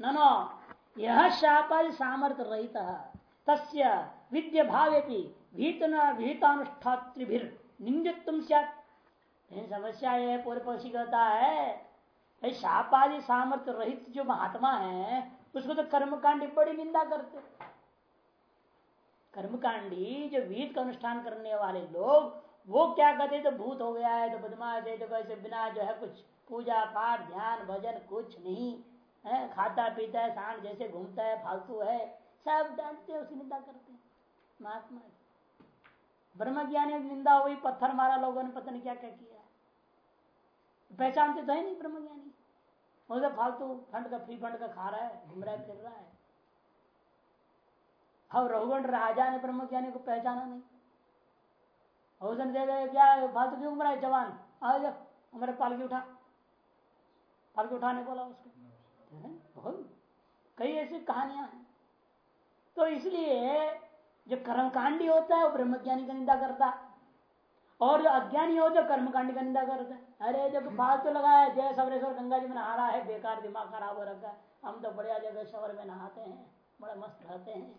न, नो। यह शापादि सामर्थ्य रहित तस्य विद्य भावे भीतना भीतानुष्ठात्रिभिर निंदित्व समस्या है पूर्व पक्षी कहता है शापादि सामर्थ्य रहित जो महात्मा है, उसको तो कर्मकांडी बड़ी निंदा करते कर्मकांडी जो वीत का अनुष्ठान करने वाले लोग, वो क्या कहते तो भूत हो गया है तो बदमाश है तो कैसे बिना जो है कुछ पूजा पाठ, ध्यान, भजन, कुछ नहीं। है, खाता पीता है सांड जैसे घूमता है, फालतू है, सब डांटते उसकी निंदा करते हैं। महात्मा ब्रह्म ज्ञानी निंदा हुई, पत्थर मारा, लोगों ने पता नहीं क्या क्या किया। पहचानते तो है नहीं ब्रह्म ज्ञानी। तो फालतू फंड का, फ्री फंड का खा रहा है, घूम रहा है, फिर रहा है। अब रघुगण राजा ने ब्रह्म ज्ञानी को पहचाना नहीं। उसने दे दे क्या फालतू क्यों घूम रहा है, जवान? आ जा, हमारे पालकी उठा। पालकी उठाने बोला उसको। बहुत कई ऐसी कहानियाँ हैं। तो इसलिए जो कर्मकांडी होता है वो ब्रह्मज्ञानी का निंदा करता और जो अज्ञानी हो जो कर्मकांडी का निंदा करता है। अरे जब फालतू लगा है जय सवरेश्वर गंगा जी में नहा रहा है बेकार दिमाग खराब हो रखा है। हम तो बढ़िया जगह शवर में नहाते हैं बड़ा मस्त रहते हैं।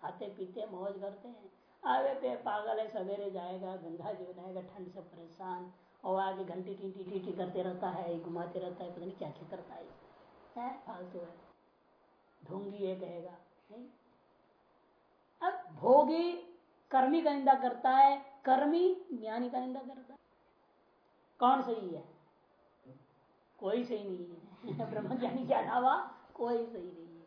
खाते पीते मौज करते हैं। आगे पे पागल है सवेरे जाएगा गंगा जी बनाएगा ठंड से परेशान। और आगे घंटी टीटी टीटी करते रहता है घुमाते रहता है पता नहीं क्या क्या करता है। फालतू है। ढोंगी ये कहेगा अब भोगी कर्मी का निंदा करता है, कर्मी ज्ञानी का निंदा करता है। कौन सही है? कोई सही नहीं है। ब्रह्म ज्ञानी के अलावा कोई सही नहीं है।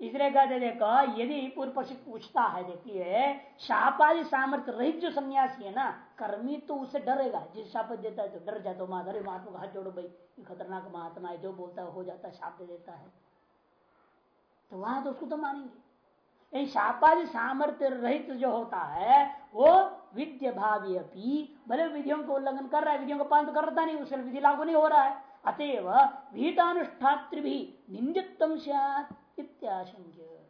इसलिए कहते देखो, यदि पूर्व पक्ष पूछता है, देखिए, शापादि सामर्थ्य रहित जो सन्यासी है ना कर्मी तो उससे डरेगा, जिस शाप देता है तो डर जाता तो माधुरी महात्मा का हाथ जोड़ो भाई, ये खतरनाक महात्मा है, जो बोलता है, हो जाता है, शाप दे देता है। तो वहाँ तो उसको तो मानेंगे। शापादि सामर्थ्य रहित जो होता है, वो विद्य भावी अपनी भले विधियों को उल्लंघन कर रहा है, विधियों का पालन तो करता नहीं उससे विधि लागू नहीं हो रहा है। अतएव भीतानुष्ठात्र भी निंदित्व इत्याशंक्यम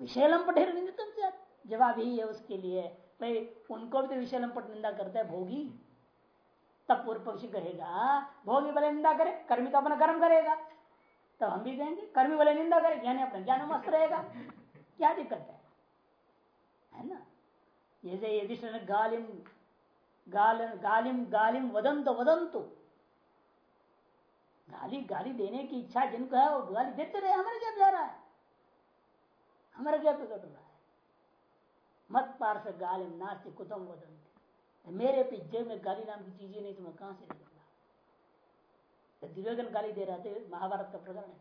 विषयलम पठेर निंदित्व जवाब ही है उसके लिए भाई उनको भी तो विषय पट निंदा करता है, भोगी। तब पूर्व पक्षी कहेगा, भोगी भले निंदा करे, कर्मी तो अपना कर्म करेगा। तब हम भी कहेंगे, कर्मी भले निंदा करें ज्ञानी अपना ज्ञान मस्त रहेगा। क्या दिक्कत है? है ना? जैसे यदि गालिम गाल गालिम गालिम वदंत, वदंतु। गाली गाली देने की इच्छा जिनको है, वो गाली देते रहे। हमारे क्या जा रहा है? हमारे क्या पे कट रहा है? मत पार से गालिम नास्ती कुतम वदंत मेरे पिज्जे में गाली नाम की चीज़ें नहीं तो मैं कहाँ से निकल तो दुर्योधन गाली दे रहे थे, महाभारत का प्रकरण है।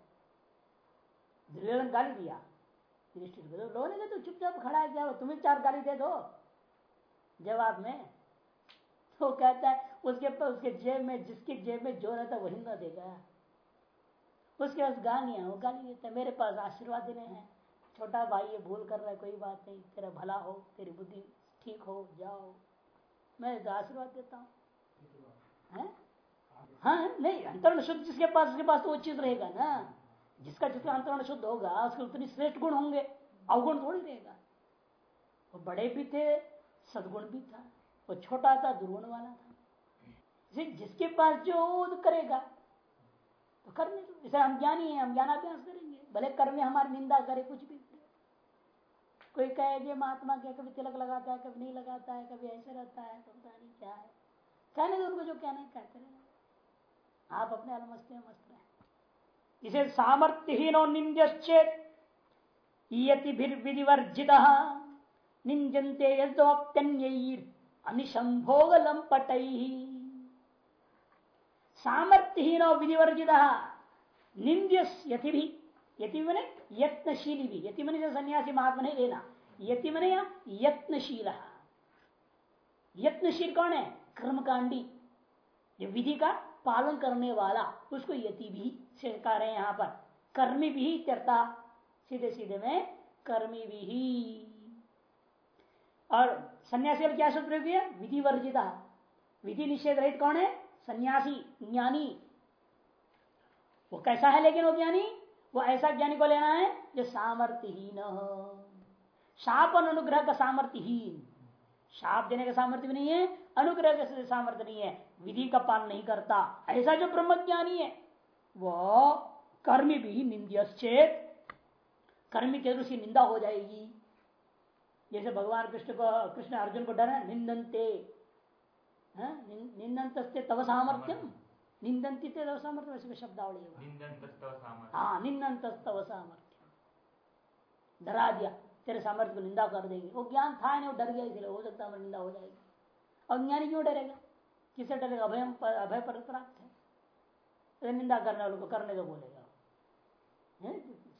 दुर्योधन गाली दिया। युधिष्ठिर तो चुपचाप खड़ा है क्या तुम्हें चार गाली दे दो। जवाब में तो कहता है, उसके पर उसके जेब में, जिसके जेब में जो रहता वही ना देगा। उसके पास गालियाँ वो गाली देता मेरे पास आशीर्वाद देने हैं। छोटा भाई ये भूल कर रहा है, कोई बात नहीं, तेरा भला हो, तेरी बुद्धि ठीक हो, जाओ। मैं तो आशीर्वाद देता हूँ। हाँ? नहीं, अंतरण शुद्ध जिसके पास, उसके पास तो वो चीज़ रहेगा ना। जिसका जितना अंतरण शुद्ध होगा, उसके उतनी श्रेष्ठ गुण होंगे, अवगुण थोड़ी रहेगा। वो बड़े भी थे, सदगुण भी था, वो छोटा था, दुर्गुण वाला था। जिसके पास जो करेगा तो करने दो। जैसे हम ज्ञानी है, हम ज्ञानाभ्यास करेंगे। भले कर्म हमारी निंदा करे, कुछ भी कोई कहे महात्मा क्या कभी तिलक लगाता है, कभी नहीं लगाता है, कभी ऐसे रहता है तो पता नहीं क्या है। कहने दो उनको जो कहना है, कहते रहे। आप अपने अलमस्त में मस्त रहे। इसे सामर्थ्यहीनो निंद्यश्चेत विधिवर्जित, निंजनते यदोप्यन्यर अनिशंभोग लंपट सामर्थ्यहीनो विधिवर्जित निंद्य यति भी यति मने यत्नशीली भी यति मने सन्यासी महात्मा नहीं लेना यति मने या यत्नशील? यत्नशील कौन है? कर्मकांडी। जो विधि का पालन करने वाला, उसको यति भी कह रहे हैं यहाँ पर। कर्मी भी चरता सीधे सीधे में कर्मी भी। और सन्यासी क्या सूत्र प्रयोग है विधि वर्जिता। विधि निषेध रहित कौन है? सन्यासी, ज्ञानी। वो कैसा है लेकिन वो ज्ञानी? वो ऐसा ज्ञानी को लेना है जो सामर्थ्यहीन शाप अनुग्रह का सामर्थ्यहीन। शाप देने का सामर्थ्य भी नहीं है, अनुग्रह का सामर्थ्य नहीं है। विधि का पालन नहीं करता। ऐसा जो ब्रह्म ज्ञानी है, वो कर्मी भी निंद्यश्चेत। कर्मी के उसकी निंदा हो जाएगी। जैसे भगवान कृष्ण को, कृष्ण अर्जुन को डर है, निंदनते। निंदनते तव सामर्थ्यम। निंदनती तव सामर्थ्य वैसे शब्दावली हाँ निंदन तव सामर्थ्य डरा दिया तेरे सामर्थ्य को निंदा कर देंगे वो ज्ञान था नहीं वो डर गया इसलिए हो सकता है निंदा हो जाएगी अज्ञानी क्यों डरेगा किसे डरेगा अभय अभय पर प्राप्त है निंदा करने वालों को करने को बोलेगा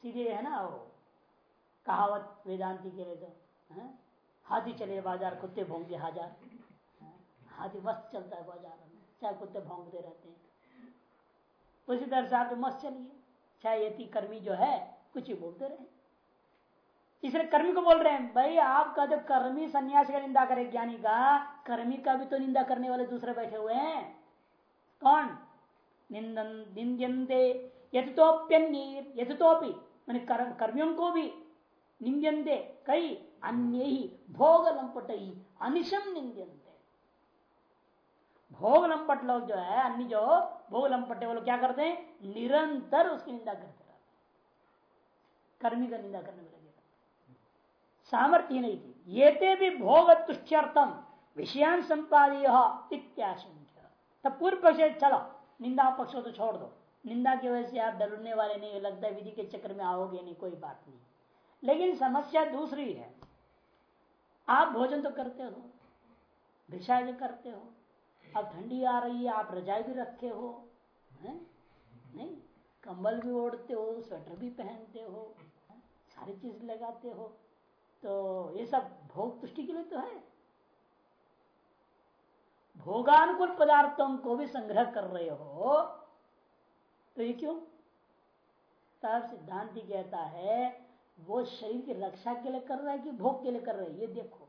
सीधे है ना वो कहावत वेदांति के लिए तो है? हाथी चले बाज़ार कुत्ते भोंगे हज़ार हाथी मस्त चलता है बाज़ार में चाहे कुत्ते भोंगते रहते हैं उसी तरह से आप मस्त चलिए। चाहे यति कर्मी जो है, कुछ ही बोलते रहे। इसलिए कर्मी को बोल रहे हैं, भाई, आपका जो कर्मी सन्यासी का निंदा करे, ज्ञानी का, कर्मी का भी तो निंदा करने वाले दूसरे बैठे हुए हैं। कौन? निंदन निंदे यथोप्यन्य यथोपि मैंने कर्मियों को भी निंदे कई? अन्य ही। भोग लंपट ही अनिशम निंदते भोग लंपट लोग जो है अन्य जो भोग लंपटे वो लोग क्या करते हैं? निरंतर उसकी निंदा करते रहते कर्मी का निंदा करने वाले सामर्थ्य नहीं थी ये ते भी भोग तुष्यर्थम विषयान संपादीय इत्याशंक्य। तब पूर्व पक्ष चलो, निंदा पक्ष तो छोड़ दो। निंदा की वजह से आप डरने वाले नहीं, लगता विधि के चक्र में आओगे नहीं, कोई बात नहीं। लेकिन समस्या दूसरी है, आप भोजन तो करते हो भिषा भी करते हो अब ठंडी आ रही है, आप रजाई भी रखे हो, है? नहीं? कंबल भी ओढ़ते हो, स्वेटर भी पहनते हो सारी चीज़ लगाते हो तो ये सब भोग तुष्टि के लिए तो है। भोगानुकूल पदार्थों को भी संग्रह कर रहे हो तो ये क्यों? तब सिद्धांति कहता है, वो शरीर की रक्षा के लिए कर रहा है कि भोग के लिए कर रहा है? ये देखो।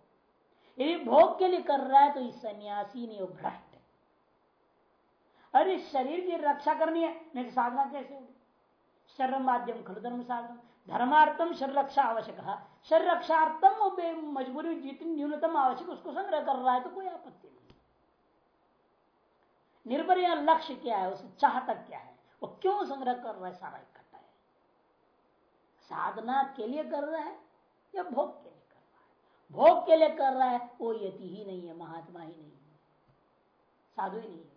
यदि भोग के लिए कर रहा है तो इस सन्यासी ने भ्रष्ट है। अरे शरीर की रक्षा करनी है। नहीं तो साधना कैसे होगी? शर्म माध्यम खल धर्म साधन। धर्मार्थम शरीर रक्षा आवश्यक है। शरीर रक्षार्थम मजबूरी जितनी न्यूनतम आवश्यक उसको संग्रह कर रहा है तो कोई आपत्ति नहीं। निर्भर लक्ष्य क्या है? उसे चाहता क्या है? वो क्यों संग्रह कर रहा है? सारा इकट्ठा है। साधना के लिए कर रहा है या भोग के लिए कर रहा है? भोग के लिए कर रहा है, वो यति ही नहीं है, महात्मा ही नहीं है। साधु ही नहीं है।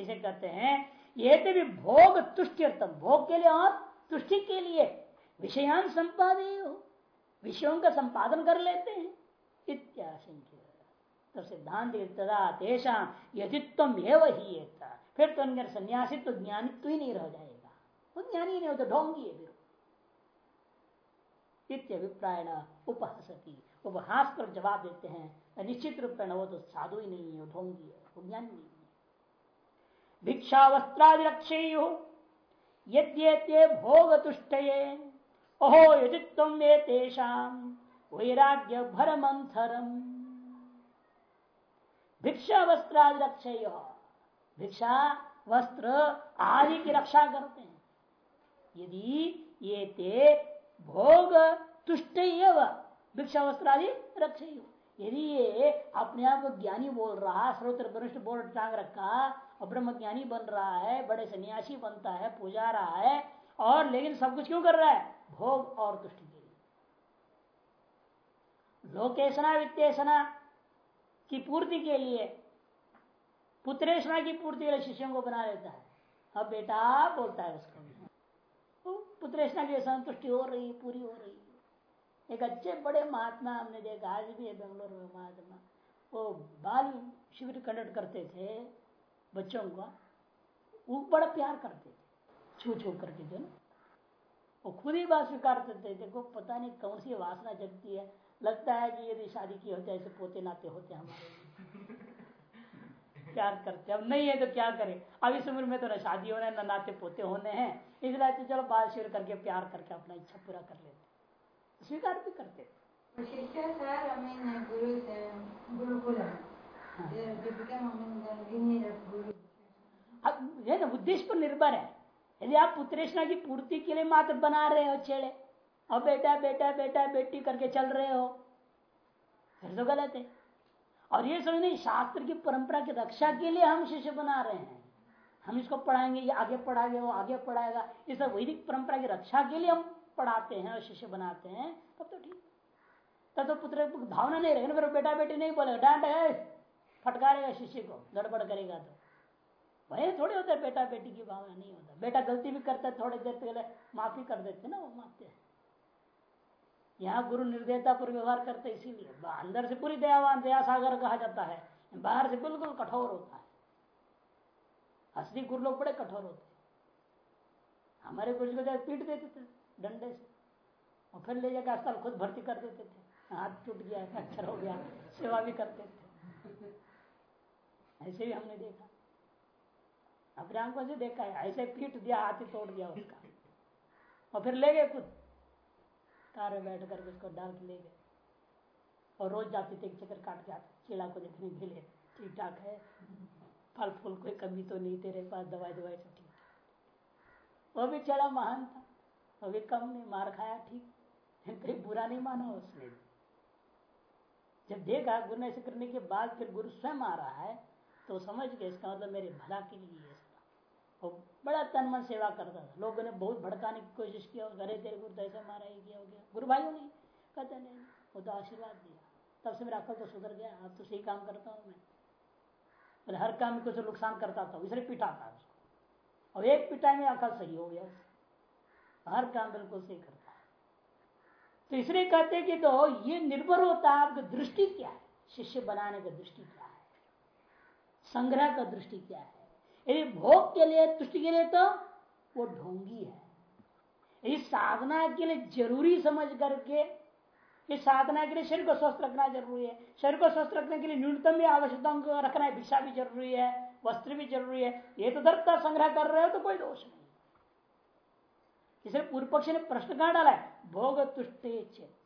इसे कहते हैं ये तो भी भोग तुष्टिर्थम भोग के लिए और तुष्टि के लिए विषयान संपादे हो। विषयों का संपादन कर लेते हैं। इत्याशंक्य। तो सिद्धांत तदा तेषा यदित्व ही फिर तो अंदर संन्यासित्व ज्ञानित्व ही नहीं रह जाएगा। वो ज्ञानी नहीं हो तो ढोंगी है फिर। इत्यभिप्राय उपहसती। उपहास पर जवाब देते हैं निश्चित रूप में वो तो साधु ही नहीं है ढोंगी है, वो ज्ञान नहीं है। भिक्षा वस्त्रादि रक्षे यद्ये भोग तुष्ट अहो, यजित्व वैराग्य भरमंथरम भिक्षा वस्त्रादि रक्षे भिक्षा, वस्त्र आदि की रक्षा करते हैं। यदि ये ते भोग तुष्ट भिक्षा वस्त्र आदि रक्ष यदि ये अपने आप को ज्ञानी बोल रहा स्रोत्र वरिष्ठ बोल टांग रखा, और ब्रह्म ज्ञानी बन रहा है, बड़े सन्यासी बनता है, पूजा रहा है, और लेकिन सब कुछ क्यों कर रहा है? भोग और तुष्टि के लिए। लोकेशना वित्तेषणा की पूर्ति के लिए, पुत्रेशना की पूर्ति के लिए शिष्यों को बना लेता है। अब बेटा बोलता है उसको। पुत्रेशना की संतुष्टि हो रही, पूरी हो रही। एक अच्छे बड़े महात्मा हमने देखा, आज भी है बेंगलोर में महात्मा। वो बाल शिविर कंडक्ट करते थे बच्चों का। वो बड़ा प्यार करते थे, छू छू करके जो वो खुद ही बात स्वीकार करते देखो पता नहीं कौन सी वासना जगती है। लगता है कि यदि शादी की होते ऐसे पोते नाते होते हमारे। प्यार करते अब नहीं है तो क्या करें? अब इस उम्र में तो ना शादी होना है, ना नाते पोते होने हैं। इसलिए तो चलो बाल शिविर करके, प्यार करके अपना इच्छा पूरा कर लेते स्वीकार भी करते अब ये ना उद्देश्य पर निर्भर है। यदि आप पुत्रेशना की पूर्ति के लिए मात्र बना रहे हो छेड़े अब बेटा बेटा बेटा बेटी करके चल रहे हो फिर तो गलत है। और ये समझ नहीं शास्त्र की परंपरा की रक्षा के लिए हम शिष्य बना रहे हैं। हम इसको पढ़ाएँगे ये आगे पढ़ाएँगे वो आगे पढ़ाएगा। इस वैदिक परंपरा की रक्षा के लिए हम पढ़ाते हैं और शिष्य बनाते हैं, तब तो ठीक। तब तो पुत्र भावना नहीं रहेगी फिर बेटा बेटी नहीं बोलेगा, डांट है, फटकारेगा शिष्य को, गड़बड़ करेगा तो। वही थोड़े होते बेटा बेटी की भावना नहीं होता। बेटा गलती भी करता है, थोड़ी देर पहले माफ़ी कर देते ना, वो माफते हैं। यहाँ गुरु निर्दयता पर व्यवहार करते इसीलिए अंदर से पूरी दयावान दया सागर कहा जाता है, बाहर से बिल्कुल कठोर होता है। असली गुरु लोग बड़े कठोर होते हमारे कुछ को पीट देते थे डंडे से। और फिर ले जाकर अस्पताल खुद भर्ती कर देते थे। हाथ टूट गया फ्रैक्चर हो गया, सेवा भी करते थे। ऐसे भी हमने देखा। अपने आँखों से देखा है। ऐसे पीट दिया, हाथ ही तोड़ दिया उसका। और फिर ले गए खुद। कार में बैठ कर उसको डाल के ले गए। और रोज जाते थे चक्कर काट के आते चिड़ा को देखने के लिए। ठीक ठाक है। फल फूल कोई कमी तो नहीं, तेरे पास दवाई दवाई सब ठीक वो भी चढ़ा महान था। वो भी कम नहीं मार खाया ठीक। कहीं बुरा नहीं माना उसने। जब देखा गुरु ने ऐसे करने के बाद फिर गुरु स्वयं आ रहा है तो समझ गए इसका मतलब मेरे भला के लिए ये वो बड़ा तन मन सेवा करता था। लोगों ने बहुत भड़काने की कोशिश किया अरे तेरे गुरु तो ऐसा मारा ही किया हो गया। गुरु भाइयों ने कहते नहीं वो तो आशीर्वाद दिया। तब से मेरा अकल तो सुधर गया अब तो सही काम करता हूँ मैं। हर काम में कुछ नुकसान करता था इसलिए पिटा था उसको। और एक पिटाई में अकल सही हो गया। हर काम बिल्कुल सही करता है। तो इसलिए कहते कि तो ये निर्भर होता है आपकी दृष्टि क्या है? शिष्य बनाने का दृष्टि क्या है? संग्रह का दृष्टि क्या है? यदि भोग के लिए, तुष्टि के लिए तो वो ढोंगी है। यदि साधना के लिए ज़रूरी समझ करके इस साधना के लिए शरीर को स्वस्थ रखना ज़रूरी है, शरीर को स्वस्थ रखने के लिए न्यूनतम भी आवश्यकताओं को रखना है, भिक्षा भी ज़रूरी है, वस्त्र भी ज़रूरी है, ये तो दर्द का संग्रह कर रहे हो तो कोई दोष नहीं। इसलिए पूर्व पक्ष ने प्रश्न कहा डाला है? भोग तुष्टे चेत।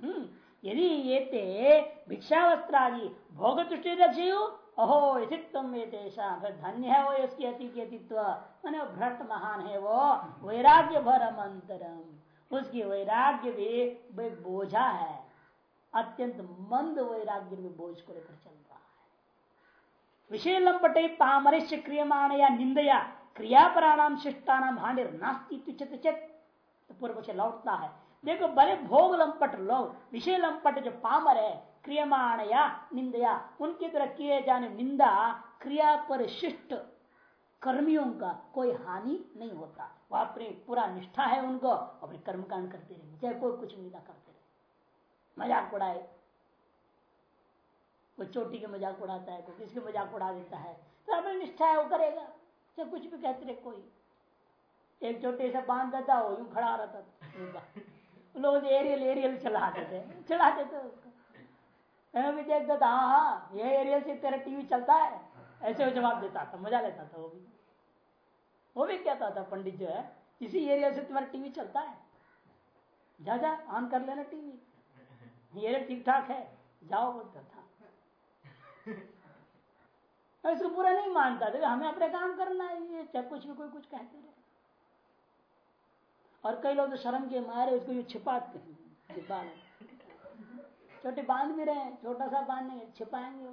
हम्म यदि ये ते भिक्षा वस्त्र आदि भोग तुष्टि रक्षी अहो यथित्व देशा फिर धन्य है वो इसकी अति के अतित्व मैंने भ्रट महान है वो। वैराग्य भर मंतरम उसकी वैराग्य भी बोझा है। अत्यंत मंद वैराग्य में बोझ को लेकर चल रहा है। विषय लंपटे पामरिश्य क्रियमाण या निंदया। क्रियापराणाम शिष्टानाम हानिर नास्ती तुचत चेत तो पूर्व पक्ष लौटता है। देखो बड़े भोग लंपट लोग विषय लंपट जो पामर है क्रियमाण या निंदया, उनके द्वारा किए जाने निंदा, क्रिया पर शिष्ट कर्मियों का कोई हानि नहीं होता। वह अपनी पूरा निष्ठा है उनको अपने कर्मकांड करते रहे। चाहे कोई कुछ निंदा करते रहे। मज़ाक उड़ाए। कोई चोटी के मज़ाक उड़ाता है, कोई किसके मज़ाक उड़ा देता है? तो अपनी निष्ठा है, वो करेगा। चाहे कुछ भी कहते रहे, कोई। एक चोटी से बाँध देता हो यूँ खड़ा रहता था। लोग एरियल एरियल चलाते थे चलाते थे उसको। भी देखता था हाँ हाँ ये एरियल से तेरा टीवी चलता है। ऐसे वो जवाब देता था, मज़ा लेता था वो भी। वो भी कहता था, पंडित जो है, इसी एरिया से तुम्हारा टीवी चलता है। जा जा, ऑन कर लेना टीवी। ये ठीक ठाक है, जाओ, बोलता था। इसको पूरा नहीं मानता। था हमें अपने काम करना है ये, चाहे कुछ भी, कोई कुछ कहते रहे। और कई लोग तो शर्म के मारे, उसको ये छिपाते हैं छिपा छोटे बाँध भी रहे हैं छोटा सा बांधने छिपाएँगे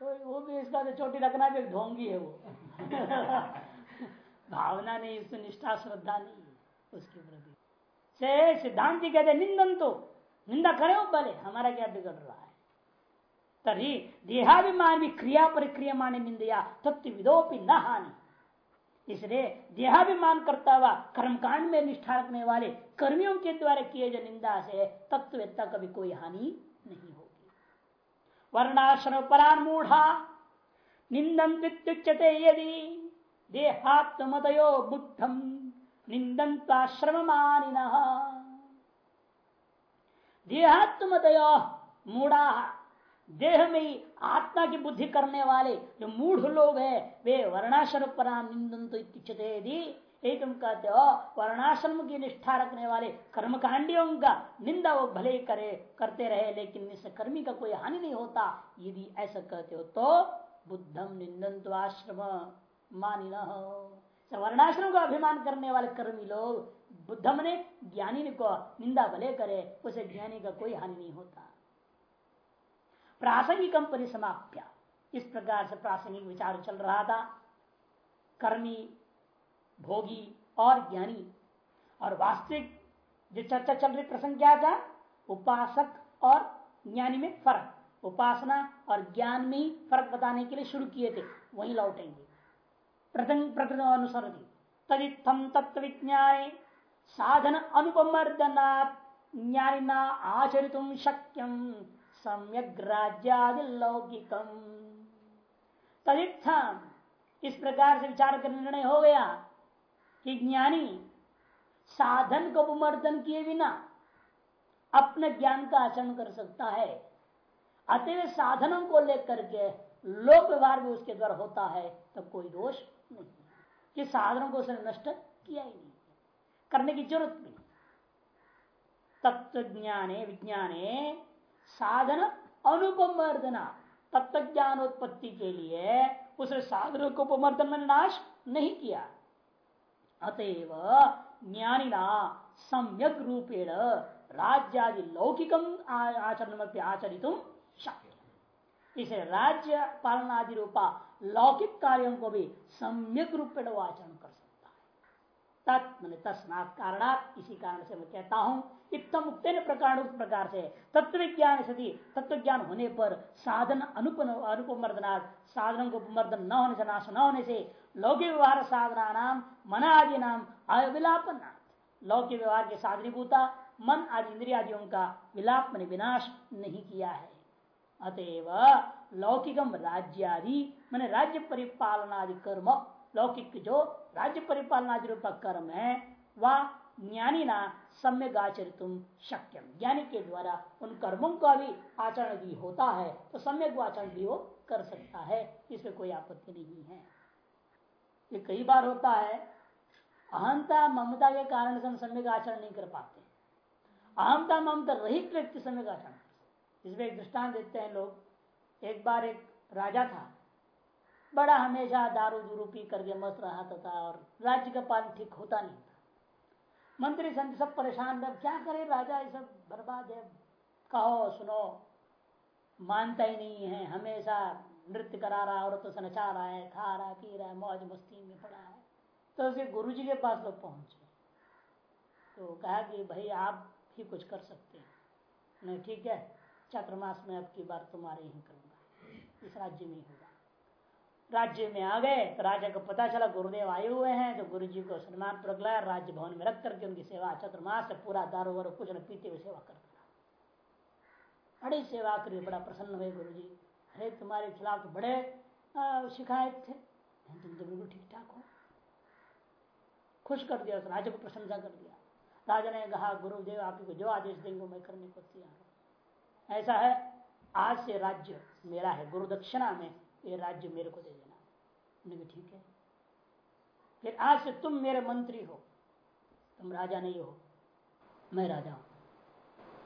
तो वो भी इसका तो चोटी रखना भी ढोंगी है वो। भावना नहीं उसमें निष्ठा, श्रद्धा नहीं उसके प्रति। से सिद्धांत कहते निंदन तो निंदा करे वो भले हमारा क्या बिगड़ रहा है? तरी देहाभिमान भी क्रिया परिक्रिया माने निंदया, तत्व विदोपी न हानि। इसलिए देहाभिमान करता हुआ, कर्मकांड में निष्ठा रखने वाले, कर्मियों के द्वारा किए जो निंदा से तत्ववेत्ता कभी कोई हानि नहीं होगी। वर्णाश्रम परामूढ़ा निंदन वित्युच्यते यदि देहात्मदयो बुद्धम निंदन आश्रम मानिन देहात्मदयो मूढ़ा। देह में ही आत्मा की बुद्धि करने वाले जो मूढ़ लोग हैं, वे वर्णाश्रम तो यदि। तुम कहते हो वर्णाश्रम की निष्ठा रखने वाले कर्मकांडियों का निंदा वो भले करे, करते रहे, लेकिन इस कर्मी का कोई हानि नहीं होता। यदि ऐसा कहते हो तो बुद्धम निंदन तो आश्रम। मानी न हो वर्णाश्रम का अभिमान करने वाले कर्मी लोग बुद्धम ने ज्ञानी को निंदा भले करे, उसे ज्ञानी का कोई हानि नहीं होता। प्रासंगिकम परिसमाप्या इस प्रकार से प्रासंगिक विचार चल रहा था। कर्मी, भोगी और ज्ञानी। और वास्तविक जो चर्चा चल रही प्रसंग क्या था? उपासक और ज्ञानी में फ़र्क। उपासना और ज्ञान में फ़र्क बताने के लिए शुरू किए थे। वही लौटेंगे। प्रसंग प्रकृति अनुसर तदित्थम तत्व विज्ञान साधन अनुपमर्दनात् ज्ञानिना आचरित शक्यम सम्यक लौकिकम। तदित्थम इस प्रकार से विचार कर निर्णय हो गया कि ज्ञानी साधन को उपमर्दन किए बिना अपने ज्ञान का आचरण कर सकता है। अतः साधनों को लेकर के लोक व्यवहार भी उसके द्वारा होता है, तब कोई दोष नहीं कि साधनों को उसने नष्ट किया ही नहीं। करने की ज़रूरत नहीं। तत्व ज्ञाने विज्ञाने साधन अनुपमर्दना। तत्व ज्ञान उत्पत्ति के लिए उसने साधन को उपमर्दन में नाश नहीं किया। अतएव ज्ञानिना सम्यक रूपेण राज्यादि लौकिकम आचरण आचरित शक्य इसे राज्य पालन आदि रूपा लौकिक कार्यों को भी सम्यक रूपेण आचरण कर सकता तत्म तस्मात कारणात इसी कारण से मैं कहता हूँ इतम मुक्त प्रकार उस प्रकार से। तत्व विज्ञान सती तत्व ज्ञान होने पर साधन अनुप अनुपमर्दनाथ साधनों को उपमर्दन न होने से, नाश न होने से, लौकिक व्यवहार साधना नाम मन आदि नाम अविलापन लौकिक व्यवहार के साधनीभूता, मन आदि इंद्रियादियों का विलाप मैंने विनाश नहीं किया है। अतएव लौकिकम राज्यादि, मैंने राज्य परिपालनादि कर्म, लौकिक जो राज्य परिपालनादि रूप कर्म है वह ज्ञानी ना सम्यक आचरित शक्यम। ज्ञानी के द्वारा उन कर्मों का भी आचरण भी होता है तो सम्यक आचरण भी वो कर सकता है, इसमें कोई आपत्ति नहीं है। ये कई बार होता है, अहंता ममता के कारण से हम सम्यक आचरण नहीं कर पाते अहमता ममता रहित व्यक्ति सम्यक आचरण इसमें एक दृष्टांत देते हैं लोग। एक बार एक राजा था बड़ा हमेशा दारू दूरू पी करके मस्त रहा था और राज्य का पालन ठीक होता नहीं था। मंत्री संत सब परेशान अब क्या करे, राजा ये सब बर्बाद है। कहो, सुनो, मानता ही नहीं है, हमेशा नृत्य करा रहा, औरतों से नचा रहा है, खा रहा पी रहा है, मौज मस्ती में पड़ा है। तो उसके गुरु जी के पास लोग पहुँचे। तो कहा कि, भाई, आप ही कुछ कर सकते हैं। नहीं, ठीक है, चतुर्मास में अब की बार तुम्हारे ही करूँगा। इस राज्य में ही राज्य में आ गए तो राजा को पता चला, गुरुदेव आए हुए हैं तो गुरु जी को सम्मान पूर्वक लाया राज्य भवन में रख करके उनकी सेवा चतुर्मास से पूरा दारू वारू कुछ न पीते हुए सेवा करता बड़ी सेवा करी, बड़ा प्रसन्न हुए गुरु जी अरे, तुम्हारे खिलाफ तो बड़े शिकायत थे। तुम तो बिल्कुल ठीक ठाक हो। खुश कर दिया, उस राजा को प्रशंसा कर दिया। राजा ने कहा, गुरुदेव आपको जो आदेश देंगे, मैं करने को तैयार ऐसा है, आज से राज्य मेरा है गुरु दक्षिणा में ये राज्य मेरे को दे। उन्होंने ठीक है। फिर आज से तुम मेरे मंत्री हो। तुम राजा नहीं हो। मैं राजा हूँ।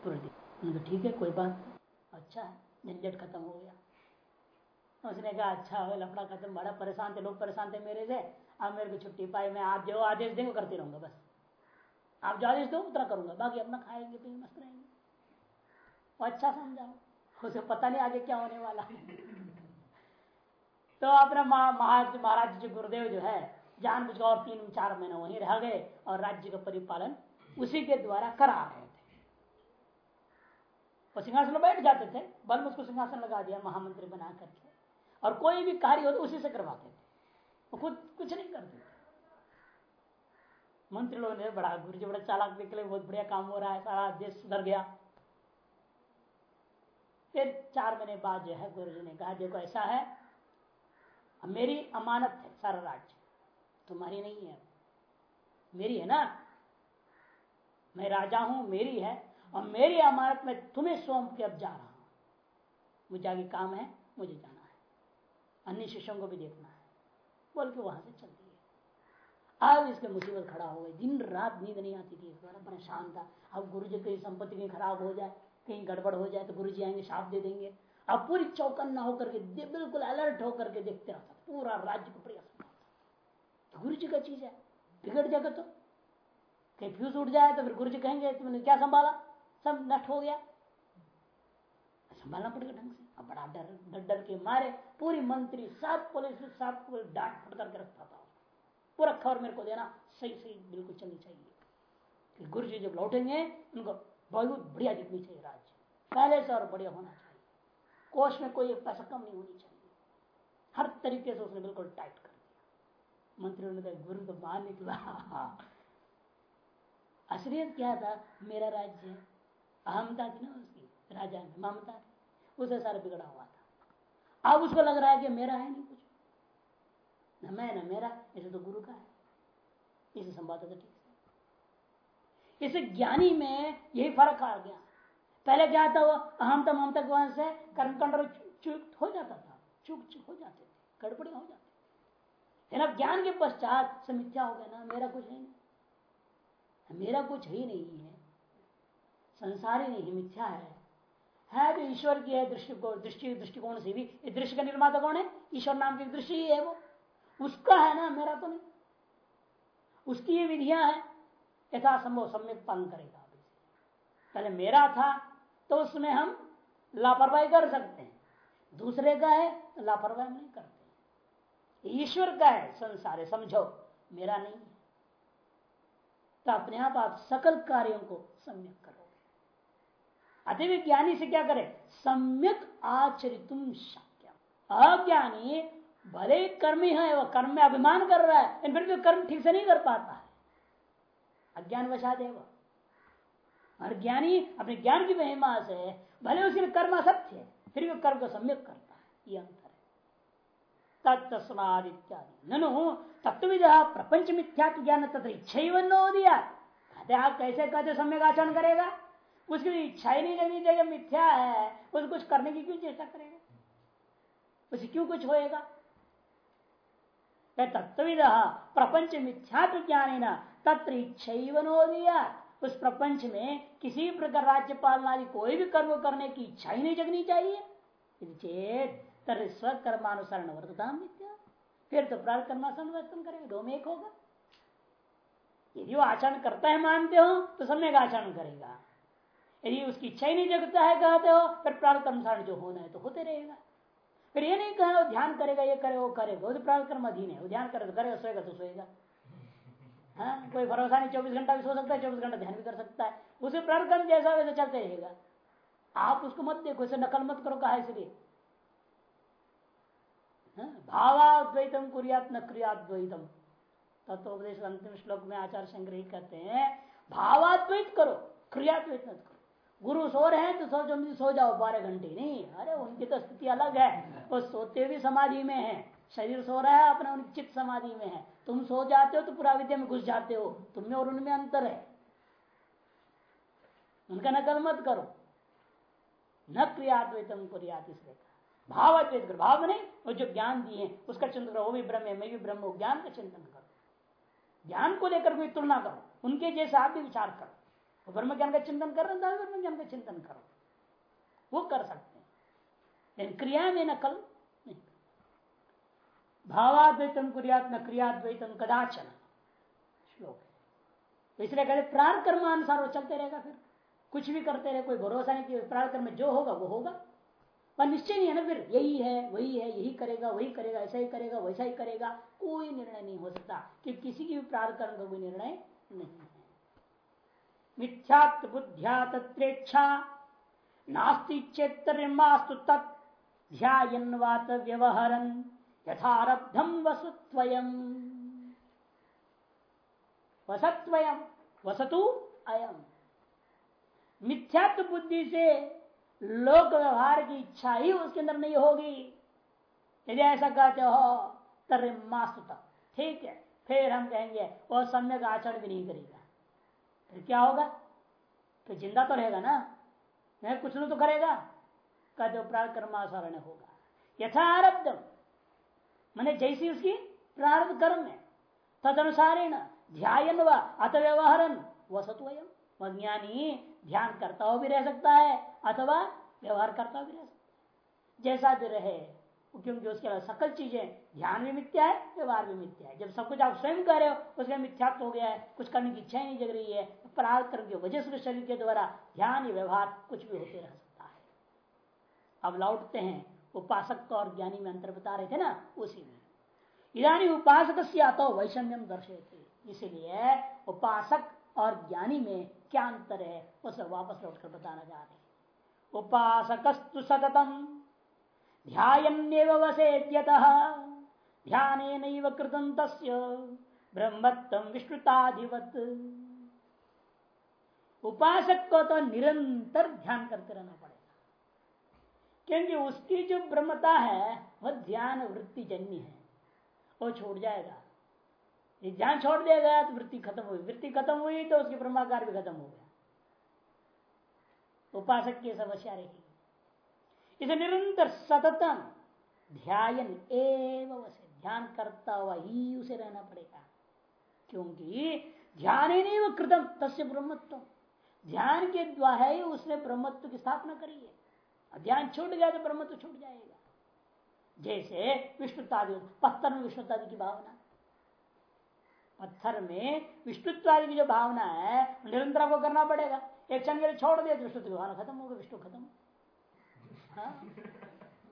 पूरे ठीक है, कोई बात नहीं। अच्छा है। झंझट खत्म हो गया। उसने कहा अच्छा हो, लफड़ा खत्म। बड़ा परेशान थे, लोग परेशान थे मेरे से। अब मेरे को छुट्टी पाई, मैं आप जो आदेश देंगे करते रहूँगा, बस। आप जो आदेश दो, उतना करूँगा। बाकी अपना खाएँगे, पिएँगे, मस्त रहेंगे। अच्छा समझाओ उसे पता नहीं आगे क्या होने वाला तो अपना महाराज जो गुरुदेव जो है जान बुझ और तीन, चार महीने वहीं रह गए और राज्य का परिपालन उसी के द्वारा करा रहे थे। वो सिंहासन बैठ जाते थे, बल उसको सिंहासन लगा दिया, महामंत्री बना करके। और कोई भी कार्य हो तो उसी से करवाते थे। वो खुद, कुछ नहीं करते थे। मंत्री लोगों ने बड़ा गुरु जी, बड़ा चालाक निकले, बहुत बढ़िया काम हो रहा है, सारा देश सुधर गया। फिर चार महीने बाद जो है गुरु जी ने कहा, देखो ऐसा है मेरी अमानत है सारा राज्य। तुम्हारी नहीं है। मेरी है ना? मैं राजा हूँ, मेरी है। और मेरी अमानत में तुम्हें सौंप के अब जा रहा हूँ। मुझे आगे काम है, मुझे जाना है। अन्य शिष्यों को भी देखना है। बोल के वहाँ से चल दिए। अब इसके मुसीबत खड़ा हो गई दिन रात नींद नहीं आती थी। बार परेशान था। अब गुरु जी कहीं संपत्ति कहीं खराब हो जाए, कहीं गड़बड़ हो जाए तो गुरु जी आएँगे साफ़ दे देंगे। अब पूरी चौकन ना होकर के बिल्कुल अलर्ट होकर के देखते रहता पूरा राज्य को प्रयास तो गुरु जी का चीज़ है। बिगड़ जाएगा तो? कहीं फ्यूज उठ जाए तो फिर गुरु जी कहेंगे, तुमने क्या संभाला? सब नष्ट हो गया? संभालना पड़ेगा ढंग से। अब बड़ा डर डर डर के मारे पूरी मंत्री सब पुलिस सब डांट फट करके रखता था पूरा खबर मेरे को देना सही सही, बिल्कुल चलनी चाहिए। कि गुरु जी जब लौटेंगे, उनको बहुत बढ़िया दिखनी चाहिए राज्य। पहले से और बढ़िया होना चाहिए। कोष में कोई पैसा कम नहीं होनी चाहिए। हर तरीके से उसने बिल्कुल टाइट कर दिया। मंत्रियों ने कहा, गुरु तो बाहर निकला। असलियत क्या था? मेरा राज्य अहमता थी ना उसकी, राजा में ममता उसे सारा बिगड़ा हुआ था। अब उसको लग रहा है कि मेरा है नहीं कुछ। न मैं, न मेरा, इसे तो गुरु का है। इसे संवाद ठीक से। इसे ज्ञानी में यही फ़र्क आ गया। पहले क्या था वो अहमता ममता के वहाँ से कर्म हो जाता था। चुप चुप हो जाते थे। गड़बड़ी हो जाती लेकिन अब ज्ञान के पश्चात समिथ्या हो गया ना, मेरा कुछ है नहीं। मेरा कुछ ही नहीं है। संसार नहीं, मिथ्या है। है तो ईश्वर की है, दृष्टि दृष्टि, दृष्टिकोण से भी। ये दृश्य का निर्माता कौन है? ईश्वर नाम की दृष्टि ही है वो। उसका है ना, मेरा तो नहीं। उसकी ये विधियाँ है। यथासंभव सम्यक पालन करेगा। पहले मेरा था तो उसमें हम लापरवाही कर सकते हैं। दूसरे का है तो लापरवाही नहीं करते। ईश्वर का है, संसार है, समझो, मेरा नहीं है। तो अपने आप आप सकल कार्यों को सम्यक करोगे। अति ज्ञानी से क्या करे? सम्यक आचरितुम शक्य अज्ञानी भले कर्मी है वह कर्म में अभिमान कर रहा है फिर भी कर्म ठीक से नहीं कर पाता है। अज्ञान वशा देव और ज्ञानी अपने ज्ञान की महिमा से भले उसके कर्म असत्य है, फिर भी कर्म को सम्यक करता है। ये अंतर है। तत्स्माद इत्यादि। ननु तत्विद प्रपंच मिथ्यात्व ज्ञान तथा इच्छा दिया। कहते आप कैसे कहते सम्यक आचरण करेगा? उसकी इच्छा ही नहीं लगनी चाहिए मिथ्या है। उसको कुछ करने की क्यों चेष्टा करेगा? उसे क्यों कुछ होएगा? तत्विद प्रपंच मिथ्यात्व ज्ञान तत्र इच्छा दिया। उस प्रपंच में किसी प्रकार राज्य पालना आदि कोई भी कर्म करने की इच्छा ही नहीं जगनी चाहिए। स्वकर्मानुसरण फिर तो प्रार्थ कर्मानुसरण वर्तन करेगा, दो में एक होगा। यदि वो आचरण करता है, मानते हो तो सम्यक आचरण करेगा। यदि उसकी इच्छा ही नहीं जगता है, कहते हो, फिर प्रार्थ कर्मानुसार जो होना है तो होते रहेगा। फिर ये नहीं कहा ध्यान करेगा, ये करे, वो करेगा वो तो प्रार्थ कर्म अधीन है। वो ध्यान करे तो करेगा सोएगा तो सोएगा। हाँ कोई भरोसा नहीं चौबीस घंटा भी सो सकता है चौबीस घंटा ध्यान भी कर सकता है। उसे कर्म जैसा वैसे चलते रहेगा। आप उसको मत देखो इसे नकल मत करो कहा इसलिए। हाँ, भावाद्वैतम कुरियात न क्रियाद्वैतम। तत्वोपदेश अंतिम श्लोक में आचार्य संग्रह कहते हैं भावाद्वैत करो क्रियाद्वैत मत करो। गुरु सो रहे हैं तो सो सो जाओ बारह घंटे नहीं। अरे उनकी तो स्थिति अलग है। वो सोते भी समाधि में है। शरीर सो रहा है, अपना चित्त समाधि में है। तुम सो जाते हो तो पूरा विद्या में घुस जाते हो। तुम में और उनमें अंतर है। उनका नकल मत करो। न क्रियाद्वैतम कुरियात इसलिए भाव अद्वैत करो भाव नहीं, वो जो ज्ञान दिए उसका चिंतन करो, वो भी ब्रह्म है, मैं भी ब्रह्म ज्ञान का चिंतन करो। ज्ञान को लेकर कोई तुलना करो, उनके जैसे आप भी विचार करो। वो ब्रह्म ज्ञान का चिंतन कर रहे हैं ब्रह्म ज्ञान का चिंतन करो। वो कर सकते हैं। लेकिन क्रिया में नकल भावाद्वैतम क्रियात न क्रियाद्वैतम कदाचन। श्लोक तो इसलिए कहते प्रार्थ कर्मानुसार वो चलते रहेगा फिर। कुछ भी करते रहे, कोई भरोसा नहीं कि प्रार्थ कर्म जो होगा, वो होगा। पर निश्चय नहीं है ना फिर, यही है, वही है, यही करेगा, वही करेगा, ऐसा ही करेगा, वैसा ही करेगा। कोई निर्णय नहीं हो सकता कि किसी की भी प्रार्थ कर्म का कोई निर्णय नहीं है। मिथ्यात्व बुद्धिया तत्रेच्छा, नास्ति चेतरिमास्तु तत् ध्यायन्वात व्यवहरन। यथारब्धम वसुत्वयम। वसत्वयम, वसतु अयम। मिथ्यात्व बुद्धि से लोक व्यवहार की इच्छा ही उसके अंदर नहीं होगी। यदि ऐसा कहते हो तर मास्तु ठीक है, फिर हम कहेंगे, वो सम्यक आचरण भी नहीं करेगा। फिर क्या होगा? तो ज़िंदा तो रहेगा ना? नहीं कुछ न तो करेगा। कहते प्रार्थ कर्माचरण होगा। यथारब्ध मैंने जैसी उसकी प्रारब्ध कर्म है। तदनुसारेण ध्यान व अत व्यवहारन वसतुयम ज्ञानी ध्यान करता हो भी रह सकता है, अथवा व्यवहार करता भी रह सकता है। जैसा भी रहे क्योंकि उसके अलावा सकल चीज़ें ध्यान भी मिथ्या है, व्यवहार भी मिथ्या है। जब सब कुछ आप स्वयं कर रहे हो, उसका मिथ्यात्व हो गया है, कुछ करने की इच्छा ही नहीं जग रही है प्रार्थ कर्म की वजह से शरीर के द्वारा ध्यान व्यवहार कुछ भी होते रह सकता है। अब लौटते हैं उपासक और ज्ञानी में अंतर बता रहे थे ना, उसी में। इधानी उपासक से तो वैषम्यम दर्शे थे इसलिए उपासक और ज्ञानी में क्या अंतर है, उसे वापस लौटकर बताना चाह रहे उपासकस्तु सततम ध्यान वसेद्यत ध्यान कृतम तस्य ब्रह्मत्म विष्णुताधिवत उपासक को तो निरंतर ध्यान करते रहना क्योंकि उसकी जो ब्रह्मता है, वह ध्यान वृत्ति जन्य है। वो छोड़ जाएगा। ये ध्यान छोड़ दिया गया तो वृत्ति खत्म हुई। वृत्ति खत्म हुई तो उसकी ब्रह्माकार भी खत्म हो गया। उपासक की समस्या रहेगी इसे निरंतर सततम ध्यान एवं ध्यान करता हुआ ही उसे रहना पड़ेगा। क्योंकि ध्यान ही नहीं वो कृतम, तस्य ब्रह्मत्व ध्यान के द्वारा ही उसने ब्रह्मत्व की स्थापना करी है। ध्यान छूट गया तो ब्रह्म तो छूट जाएगा। जैसे विष्णुतादि पत्थर में विष्णुतादि की भावना। पत्थर में विष्णुत्वादि की जो भावना है, निरंतर आपको करना पड़ेगा। एक क्षण के लिए छोड़ दिया तो विष्णु की भावना खत्म होगा विष्णु खत्म। हाँ?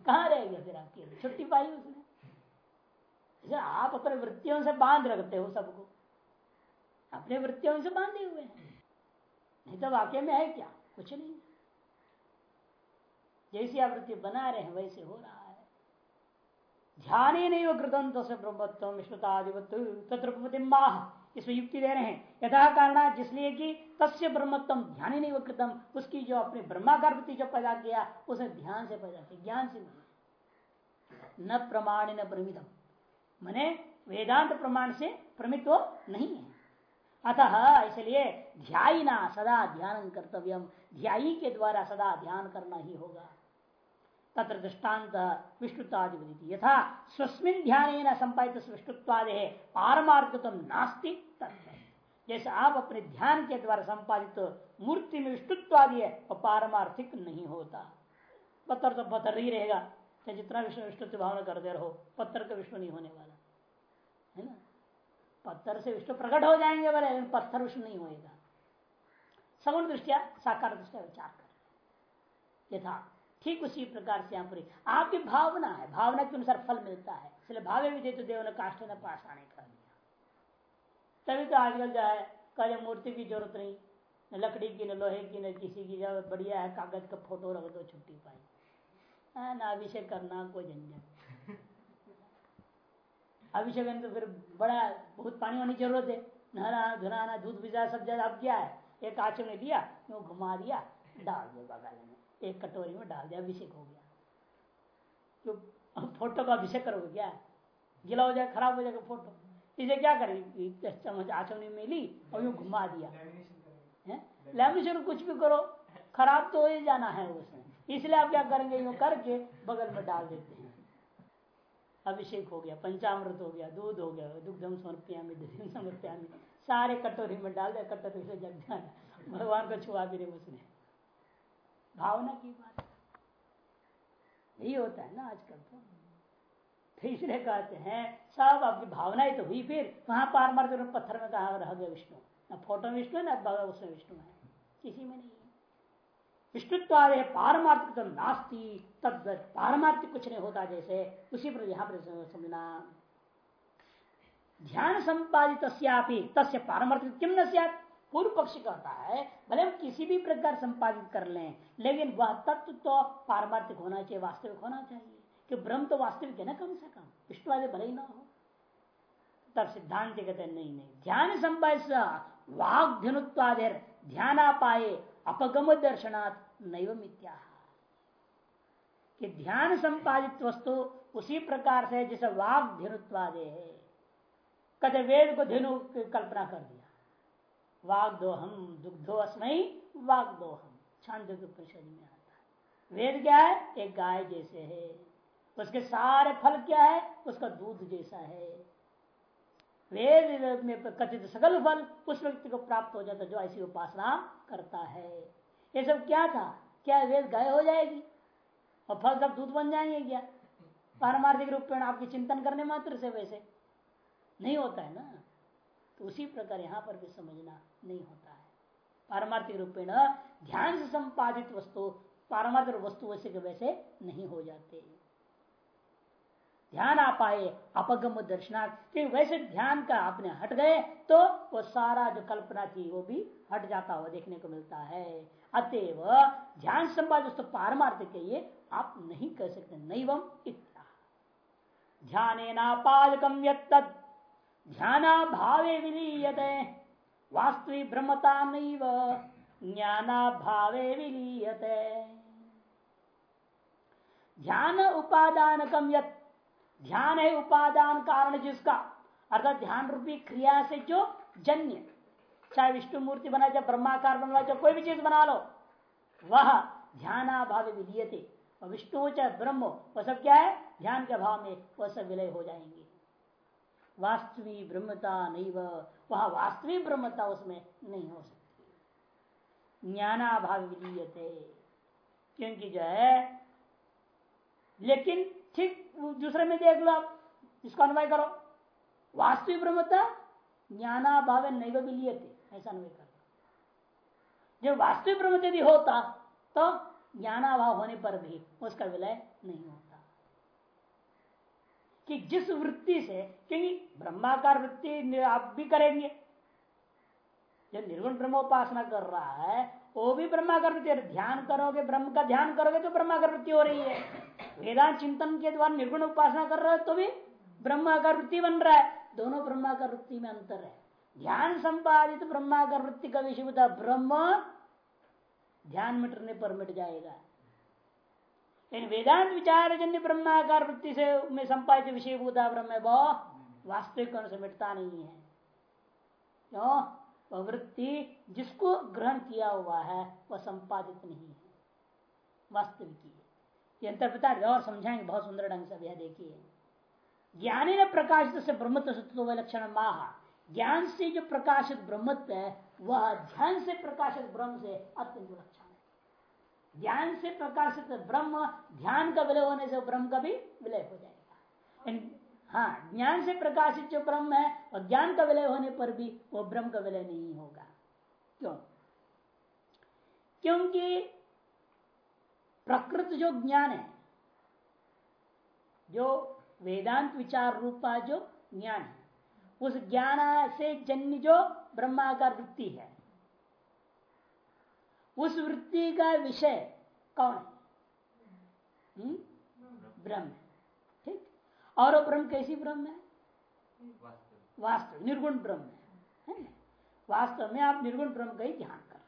कहाँ रहेगा फिर आपकी छुट्टी पाई उसने। आप अपने वृत्तियों से बाँध रखते हो सबको। अपने वृत्तियों से बांधे हुए हैं। नहीं तो वाक्य में है क्या? कुछ नहीं। जैसी आवृत्ति बना रहे हैं, वैसे हो रहा है। ध्यान ही नहीं वो ब्रह्मत्व विष्णुताधिपत तत्र माह। इसमें युक्ति दे रहे हैं। यथा कारण जिसलिए कि तस्य ब्रह्मत्म ध्यान ही नहीं वो कृतम, उसकी जो अपने ब्रह्माकार वृत्ति जो पैदा किया, उसे ध्यान से पैदा किया, ज्ञान से नहीं। न प्रमाण न प्रमितम मने वेदांत प्रमाण से प्रमित नहीं है। अतः इसलिए ध्याना सदा ध्यान कर्तव्यम ध्याई के द्वारा सदा ध्यान करना ही होगा। तत्र दृष्टांत विष्णुत्वादिपति यथा स्वस्मिन ध्यान संपादित विष्णुत्वादे पारमार्थिक नास्ति जैसे आप अपने ध्यान के द्वारा संपादित मूर्ति में विष्णुत्वादि है वह पारमार्थिक नहीं होता। पत्थर तो पत्थर ही रहेगा। चाहे जितना विष्णु विष्णु भावना करते रहो। पत्थर का विष्णु नहीं होने वाला। है ना? पत्थर से विष्णु प्रकट हो जाएँगे बोले, लेकिन पत्थर विष्णु नहीं होएगा। सगुण दृष्टिया, साकार दृष्टिया विचार कर। यथा ठीक उसी प्रकार से यहाँ पर आपकी भावना है भावना के अनुसार फल मिलता है। इसलिए भावे भी तो देव ने काष्ट ने पास आने कर दिया। तभी तो आजकल जो है कल मूर्ति की ज़रूरत नहीं। न लकड़ी की न लोहे की न किसी की जब बढ़िया है कागज़ का फ़ोटो रख दो छुट्टी पाई। हाँ, ना अभिषेक करना कोई झंझट अभिषेक तो फिर बड़ा बहुत पानी वानी ज़रूरत है। नहराना धुनाना दूध भिजा सब जगह अब क्या है? एक आचो ने दिया घुमा दिया डाल दिया बगल में। एक कटोरी में डाल दिया, अभिषेक हो गया। जो फ़ोटो का अभिषेक करोगे क्या? गिला हो जाए खराब हो जाएगा फ़ोटो। इसे क्या करेगी चम्मच आचमनी में ली और यूँ घुमा दिया। लेमिनेशन कुछ भी करो, खराब तो हो ही जाना है उसमें। इसलिए आप क्या करेंगे? यूँ करके बगल में डाल देते हैं। अभिषेक हो गया, पंचामृत हो गया, दूध हो गया, दुग्धम समर्प्यामी दुग्धम समर्प्यामी, सारे कटोरी में डाल दिया, कटोरी से जग जाना भगवान को छुआ भी नहीं उसने। भावना की बात यही होता है ना आजकल तो। इसलिए कहते हैं, सब आपकी भावनाएँ तो हुई फिर। वहाँ पारमार्थ पत्थर में कहा रह गया विष्णु? न फ़ोटो विष्णु, न उसमें विष्णु है। किसी में नहीं विष्णुत्वाद पारमार्थिक तो नास्ती तद पारमार्थिक कुछ नहीं होता जैसे। उसी पर यहाँ पर समझना। ध्यान संपादित तस्य पारमार्थिक किम न पूर्व पक्ष कहता है, भले हम किसी भी प्रकार संपादित कर लें, लेकिन वह तत्व तो पारमार्थिक होना चाहिए, वास्तविक होना चाहिए। कि ब्रह्म तो वास्तविक है ना कम से कम विष्णुवादे भले ही ना हो। तब सिद्धांत कहते नहीं नहीं, ध्यान संपादित वाग्धनुत्वादेर ध्यान पाए अपगम दर्शनात् नैव मिथ्या। कि ध्यान संपादित वस्तु उसी प्रकार से, जैसे वाग धनुत्वादे है कदे वेद को धेनु कल्पना कर दिया। वाग दो हम दुग्धो अस्मयी वाग दो हम छांद परिषद में आता है। वेद क्या है? एक गाय जैसे है। उसके सारे फल क्या है? उसका दूध जैसा है। वेद में कथित सकल फल उस व्यक्ति को प्राप्त हो जाता जो ऐसी उपासना करता है। ये सब क्या था? क्या वेद गाय हो जाएगी? और फल सब दूध बन जाएँगे क्या? पारमार्थिक रूप में आपकी चिंतन करने मात्र से वैसे। नहीं होता है ना। तो उसी प्रकार यहाँ पर भी समझना नहीं होता है। पारमार्थिक रूपेण ध्यान से संपादित वस्तु, पारमार्थिक वस्तु वैसे के वैसे नहीं हो जाते। ध्यान आ पाए अपगम दर्शनार्थ, वैसे ध्यान का आपने हट गए तो वो सारा जो कल्पना थी वो भी हट जाता हुआ देखने को मिलता है। अतएव ध्यान संपाद तो पारमार्थ के लिए आप नहीं कर सकते, नैवम इत्या ध्यान नापालकम ध्यान भावे विलीयते। वास्तविक ब्रह्मता नैव ज्ञाना भावे विलीयते ध्यान उपादान कम यत, ध्यान है उपादान कारण जिसका, अर्थात ध्यान रूपी क्रिया से जो जन्य, चाहे विष्णु मूर्ति बना, चाहे ब्रह्माकार बना, चाहे कोई भी चीज़ बना लो, वह ध्यानाभाव विधीयते और विष्णु चाहे ब्रह्म, वह सब क्या है? ध्यान के भाव में वह सब विलय हो जाएँगे। वास्तविक ब्रह्मता नहीं वह वास्तविक ब्रह्मता उसमें नहीं हो सकती। ज्ञानाभाव विधीयते क्योंकि जो है, लेकिन ठीक दूसरे में देख लो आप, इसको अन्वय करो। वास्तविक ब्रह्मता ज्ञानाभाव नहीं भी थे ऐसा अन्वय कर जब वास्तविक ब्रह्म यदि होता तो ज्ञानाभाव होने पर भी उसका विलय नहीं होता। कि जिस वृत्ति से, क्योंकि ब्रह्माकार वृत्ति आप भी करेंगे। जो निर्गुण ब्रह्मोपासना कर रहा है, वो भी ब्रह्माकार वृत्ति। ध्यान करोगे, ब्रह्म का ध्यान करोगे तो ब्रह्माकार वृत्ति हो रही है। वेदांत चिंतन के द्वारा निर्गुण उपासना कर रहे हो तो भी ब्रह्माकार वृत्ति बन रहा है। दोनों ब्रह्माकार वृत्ति में अंतर है। ध्यान संपादित ब्रह्माकार वृत्ति का विषय ब्रह्म। ध्यान मिटने पर मिट जाएगा। इन वेदांत विचार जन्य ब्रह्माकार वृत्ति से में संपादित विषय भूता ब्रह्म वो वास्तविक से मिटता नहीं है। क्यों? वह वृत्ति जिसको ग्रहण किया हुआ है, वह संपादित नहीं है। वास्तविक ये और समझाएँगे, बहुत सुंदर ढंग से यह देखिए। ज्ञानी ने प्रकाशित से ब्रह्मत्व सत्व लक्षण माह। ज्ञान से जो प्रकाशित ब्रह्मत्व है, वह ध्यान से प्रकाशित ब्रह्म से अत्यंत लक्षण ज्ञान से प्रकाशित ब्रह्म, ध्यान का विलय होने से ब्रह्म का भी विलय हो जाएगा। हाँ ज्ञान से प्रकाशित जो ब्रह्म है और ज्ञान का विलय होने पर भी वो ब्रह्म का विलय नहीं होगा। क्यों? क्योंकि प्रकृत जो ज्ञान है, जो वेदांत विचार रूपा जो ज्ञान है, उस ज्ञान से जन्य जो ब्रह्माकार वृत्ति है उस वृत्ति का विषय कौन? है हम्म? ब्रह्म। ठीक? और ब्रह्म कैसी ब्रह्म है? वास्तव। निर्गुण ब्रह्म है, है वास्तव में आप निर्गुण ब्रह्म का ही ध्यान कर रहे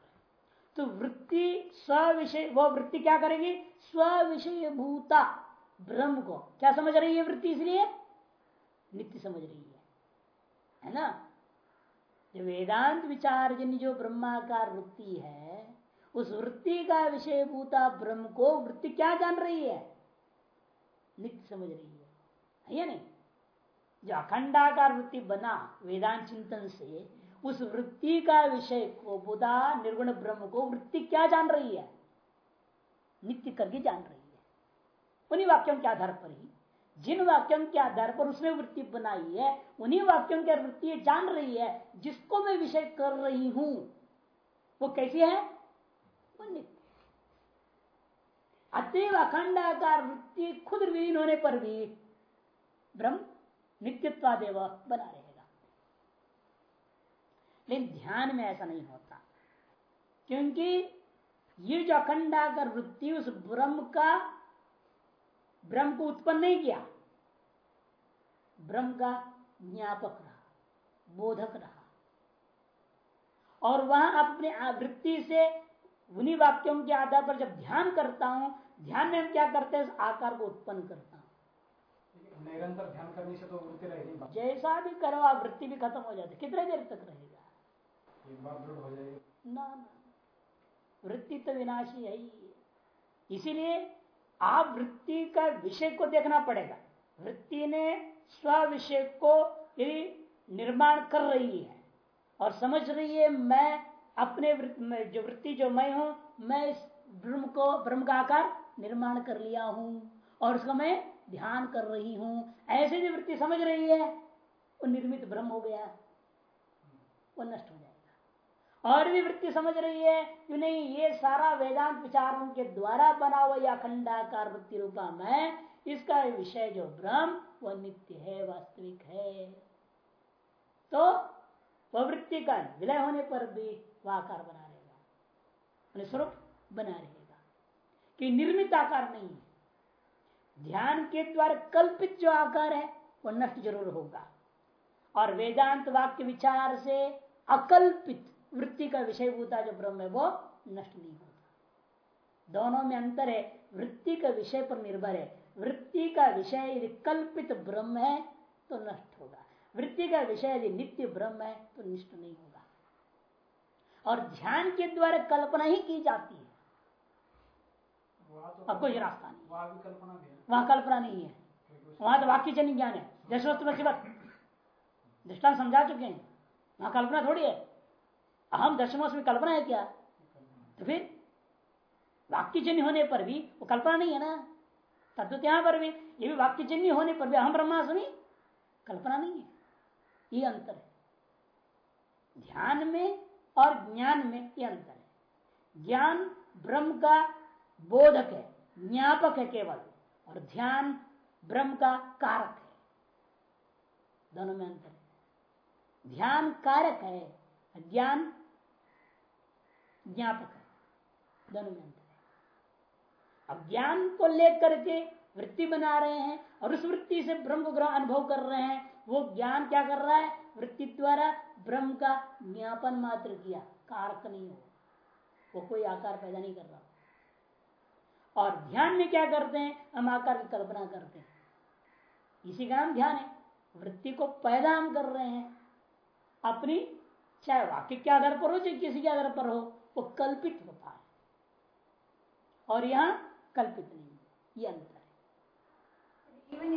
तो वृत्ति स्व विषय वो वृत्ति क्या करेगी? स्व विषय भूता ब्रह्म को। क्या समझ रही है वृत्ति इसलिए? नित्य समझ रही है। है ना? वेदांत विचार जिन जो ब्रह्माकार वृत्ति है उस वृत्ति का विषय भूता ब्रह्म को वृत्ति क्या जान रही है? नित्य समझ रही है। है या नहीं? जो अखंडाकार वृत्ति बना वेदांत चिंतन से, उस वृत्ति का विषय को बुधा निर्गुण ब्रह्म को वृत्ति क्या जान रही है? नित्य करके जान रही है। उन्हीं वाक्यों के आधार पर ही, जिन वाक्यों के आधार पर उसने वृत्ति बनाई है, उन्हीं वाक्यों की वृत्ति जान रही है, जिसको मैं विषय कर रही हूँ। वो कैसी है? वो नित्य अतएव अखंडाकार वृत्ति खुद विलीन होने पर भी ब्रह्म नित्यत्वादेव बना रहेगा। लेकिन ध्यान में ऐसा नहीं होता, क्योंकि ये जो अखंडाकर वृत्ति, उस ब्रह्म का, ब्रह्म को उत्पन्न नहीं किया। ब्रह्म का ज्ञापक रहा, बोधक रहा। और वह अपने वृत्ति से उन्हीं वाक्यों के आधार पर जब ध्यान करता हूँ ध्यान में हम क्या करते हैं? आकार को उत्पन्न करता हूँ। निरंतर ध्यान करने से तो वृत्ति रहेगी। जैसा भी करो आप वृत्ति भी खत्म हो जाती कितने देर तक रहेगी? ना वृत्ति तो विनाशी है ही। इसीलिए आप वृत्ति का विषय को देखना पड़ेगा। वृत्ति ने स्व विषय को यदि निर्माण कर रही है और समझ रही है मैं अपने जो वृत्ति जो मैं हूँ, मैं इस ब्रह्म को, ब्रह्म का आकार निर्माण कर लिया हूँ और उसका मैं ध्यान कर रही हूँ। ऐसे भी वृत्ति समझ रही है, वो निर्मित ब्रह्म हो गया। वो नष्ट हो जाए और भी वृत्ति समझ रही है कि नहीं, ये सारा वेदांत विचारों के द्वारा बना हुआ यह अखंडाकार वृत्ति रूपा में, इसका विषय जो ब्रह्म वह नित्य है, वास्तविक है। तो वृत्ति का विलय होने पर भी वह आकार बना रहेगा। स्वरूप बना रहेगा। कि निर्मित आकार नहीं है। ध्यान के द्वारा कल्पित जो आकार है वह नष्ट ज़रूर होगा। और वेदांत वाक्य विचार से अकल्पित वृत्ति का विषय होता जो ब्रह्म है, वो नष्ट नहीं होता। दोनों में अंतर है। वृत्ति का विषय पर निर्भर है। वृत्ति का विषय यदि कल्पित ब्रह्म है तो नष्ट होगा। वृत्ति का विषय यदि नित्य ब्रह्म है तो निष्ठ नहीं होगा। और ध्यान के द्वारा कल्पना ही की जाती है। तो अब कोई रास्ता नहीं। वहाँ कल्पना भी है। वहाँ कल्पना नहीं है। वहाँ तो वाक्य जन ज्ञान है। शिवत दृष्टान समझा चुके हैं। वहाँ कल्पना थोड़ी है। अहम दशमों में कल्पना है क्या? तो फिर वाक्य जन्य होने पर भी वो कल्पना नहीं है ना। तत्व यहाँ पर भी ये भी वाक्य जन्य होने पर भी अहम ब्रह्मास्मि कल्पना नहीं है। ये अंतर है। ध्यान में और ज्ञान में ये अंतर है। ज्ञान ब्रह्म का बोधक है, ज्ञापक है केवल, और ध्यान ब्रह्म का कारक है। दोनों में अंतर है। ध्यान कारक है ज्ञान ज्ञापक है। दोनों में अंतर है। अब ज्ञान को लेकर के वृत्ति बना रहे हैं, और उस वृत्ति से ब्रह्म को अनुभव कर रहे हैं, वो ज्ञान क्या कर रहा है? वृत्ति द्वारा ब्रह्म का ज्ञापन मात्र किया, कारक नहीं हो। वो कोई आकार पैदा नहीं कर रहा। और ध्यान में क्या करते हैं? हम आकार की कल्पना करते हैं। इसी का नाम ध्यान है। वृत्ति को पैदा हम कर रहे हैं। अपनी, चाहे वाक्य के आधार पर हो, चाहे किसी के आधार पर हो, वो कल्पित होता है। और यहाँ कल्पित नहीं ये अंतर even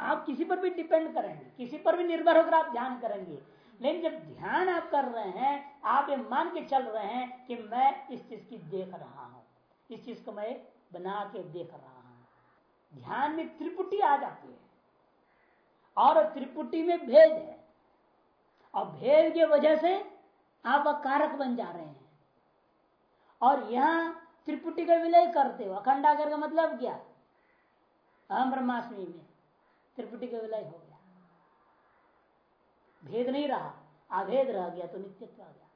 आप किसी पर भी डिपेंड करेंगे, किसी पर भी निर्भर होकर आप ध्यान करेंगे, लेकिन जब ध्यान आप कर रहे हैं, आप ये मान के चल रहे हैं कि मैं इस चीज़ की देख रहा हूँ, इस चीज़ को मैं बना के देख रहा हूँ। ध्यान में त्रिपुटी आ जाती है, और त्रिपुटी में भेद है, और भेद की वजह से आप कारक बन जा रहे हैं। और यहाँ त्रिपुटी का विलय करते हो। अखंडाकर का मतलब क्या? अहम ब्रह्माष्टमी में त्रिपुटी का विलय हो गया। भेद नहीं रहा। अभेद रह गया तो नित्यत्व आ गया।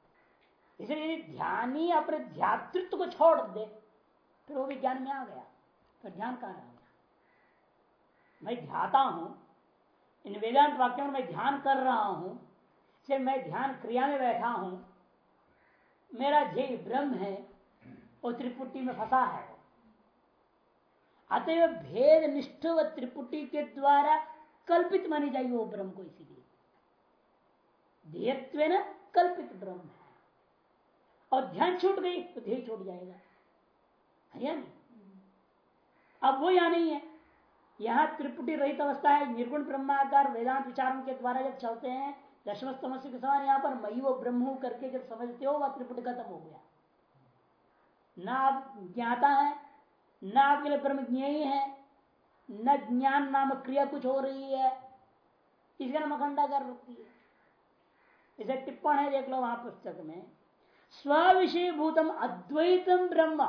इसलिए यदि ध्यानी अपने ध्यातृत्व को छोड़ दे, फिर वो विज्ञान में आ गया। तो ध्यान कहाँ रह गया? मैं ध्याता हूँ। इन वेदांत वाक्यों में मैं ध्यान कर रहा हूँ। मैं ध्यान क्रिया में बैठा हूँ। मेरा ध्येय ब्रह्म है। वो त्रिपुटी में फंसा है अतएव भेद निष्ठ व त्रिपुटी के द्वारा कल्पित मानी जाएगी वो ब्रह्म को इसीलिए। ध्येयत्व न कल्पित ब्रह्म है। और ध्यान छूट गई तो ध्येय छूट जाएगा। अब वो यहाँ नहीं है। यहाँ त्रिपुटी रहित अवस्था है। निर्गुण ब्रह्माकार वेदांत विचारों के द्वारा जब चलते हैं दशम समस्या के समान यहाँ पर मई वो ब्रह्म करके जब समझते हो, वह त्रिपुट खत्म हो गया। न आप ज्ञाता है न आपके लिए ब्रह्म ज्ञेय है, न ज्ञान नाम क्रिया कुछ हो रही है। इसका नाम अखंडाकार वृत्ति है। इसे टिप्पण है देख लो वहाँ पुस्तक में। स्व विषय भूतम अद्वैतम ब्रह्म।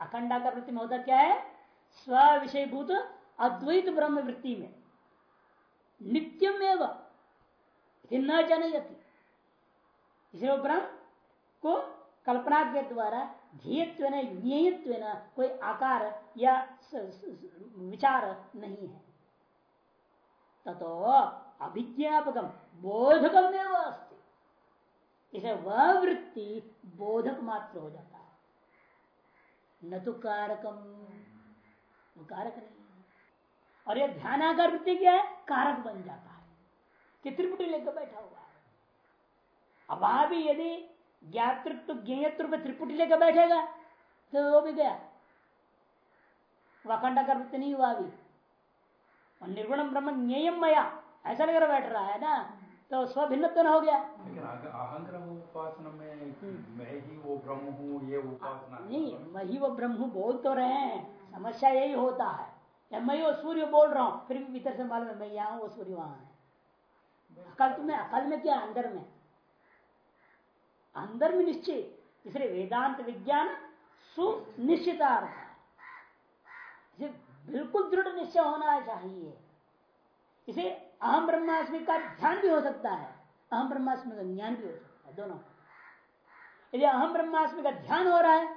अखंडाकार वृत्ति में होता क्या है? स्व विषय भूत अद्वैत ब्रह्म वृत्ति में। नित्यम एवं। न जनयति वो ब्रह्म को कल्पना के द्वारा ध्येयत्व ज्ञेयत्व कोई आकार या विचार नहीं है। ततो अभिज्ञापकम बोधकम अस्ति। इसे वह वृत्ति बोधक मात्र हो जाता है। न तो कारकम कारक नहीं और यह ध्यानाकार वृत्ति क्या है? कारक बन जाता है। कि त्रिपुटी लेकर बैठा हुआ है। भी यदि ज्ञातृत्व ज्ञेयत्व पे त्रिपुटी लेकर बैठेगा तो वो भी गया। वखंडा वृत्ति नहीं हुआ अभी। और निर्गुण ब्रह्म ज्ञेयम मया ऐसा लेकर बैठ रहा है ना तो स्वभिन्न तो हो गया। लेकिन अहंग्र उपासना में मैं ही वो ब्रह्म हूँ ये उपासना नहीं मैं ही वो ब्रह्म बोल तो रहे हैं। समस्या यही होता है। या मैं वो सूर्य बोल रहा हूँ फिर भी भीतर से मालूम है मैं यहाँ हूँ वो सूर्य वहाँ है। अकल तुम्हें अकल में क्या अंदर में? अंदर में निश्चय। इसलिए वेदांत विज्ञान सुनिश्चितार्थ। बिल्कुल दृढ़ निश्चय होना चाहिए। इसे अहम ब्रह्मास्मि का ध्यान भी हो सकता है। अहम ब्रह्मास्मि का ज्ञान भी हो सकता है, दोनों। यदि अहम ब्रह्मास्मि का ध्यान हो रहा है,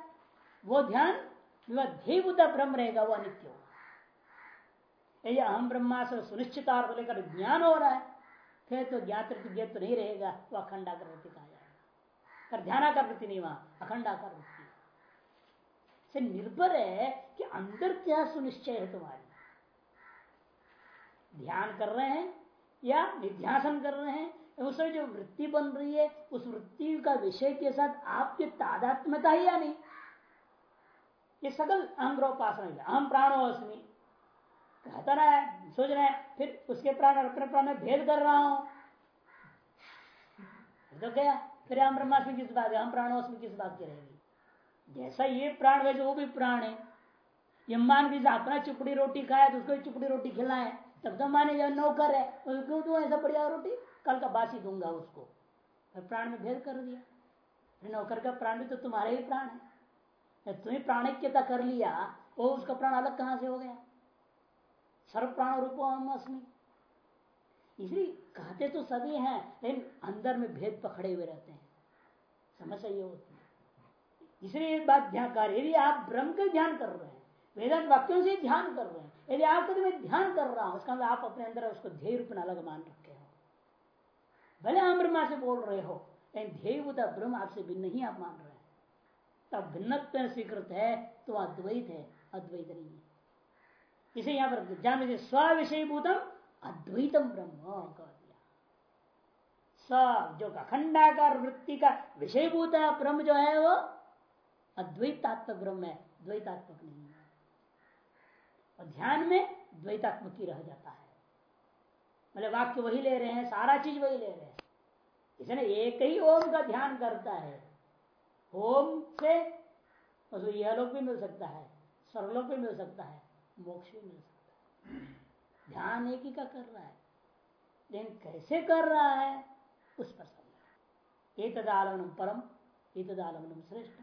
वो ध्यान ध्येभूत ब्रह्म रहेगा, वो अनित्य होगा। यदि अहम ब्रह्मास्म सुनिश्चितार्थ लेकर ज्ञान हो रहा है, फिर तो ज्ञात तो नहीं रहेगा, वह अखंडाकर वृत्ति कहा कर ध्यानाकर वृत्ति नहीं वहाँ अखंडाकर वृत्ति से निर्भर है कि अंदर क्या सुनिश्चय है तुम्हारी ध्यान कर रहे हैं या निध्यासन कर रहे हैं उसमें जो वृत्ति बन रही है, उस वृत्ति का विषय के साथ आपकी तादात्मता ही या नहीं। ये सकल अहंग्रोपासना अहम प्राणोस्मी कहता रहा है, सोच रहे हैं, फिर उसके प्राण और अपने प्राण में भेद कर रहा हूँ। तो गया। फिर हम ब्रह्मास्मि किस बात है हम प्राणोस्मी किस बात की रहेगी। जैसा ये प्राण वैसे वो भी प्राण है, ये मान भी अपना चुपड़ी रोटी खाया तो उसको चुपड़ी रोटी खिलाए, तब तो माने जब नौकर है क्यों तू ऐसा बढ़िया रोटी? कल का बासी दूँगा उसको। फिर प्राण में भेद कर दिया। फिर नौकर का प्राण भी तो तुम्हारे ही प्राण है। तुम्हें प्राणिक्यता कर लिया वो उसका प्राण अलग कहाँ से हो गया? सर्व प्राण रूप अस्मी इसलिए कहते तो सभी हैं, लेकिन अंदर में भेद पकड़े हुए रहते हैं। समस्या ये होती इसलिए एक बात ध्यान कर, यदि आप ब्रह्म का ध्यान कर रहे हैं, वेदांत वाक्यों से ध्यान कर रहे हैं, यदि आप कभी मैं ध्यान कर रहा हूँ, उसका मतलब आप अपने अंदर उसको ध्येय रूप में अलग मान रखे हो। भले हम ब्रह्मा से बोल रहे हो, लेकिन ध्येय ब्रह्म आपसे भिन्न ही आप मान रहे हैं। तब भिन्न स्वीकृत है तो अद्वैत है, अद्वैत नहीं है। इसे यहाँ पर जान लीजिए स्व विषय भूतम अद्वैतम ब्रह्म स, जो अखंडाकार वृत्ति का विषयभूत ब्रह्म जो है वो अद्वैतात्मक ब्रह्म है, द्वैतात्मक नहीं है। और ध्यान में द्वैतात्मक ही रह जाता है। मतलब वाक्य वही ले रहे हैं, सारा चीज़ वही ले रहे हैं। इसने एक ही ओम का ध्यान करता है। ओम से उसको यह लोग भी मिल सकता है स्वर्लोक भी मिल सकता है, मोक्ष भी मिल सकता है। ध्यान एक ही का कर रहा है। लेकिन कैसे कर रहा है? उस पर समझ एक परम एक तदालवनम श्रेष्ठ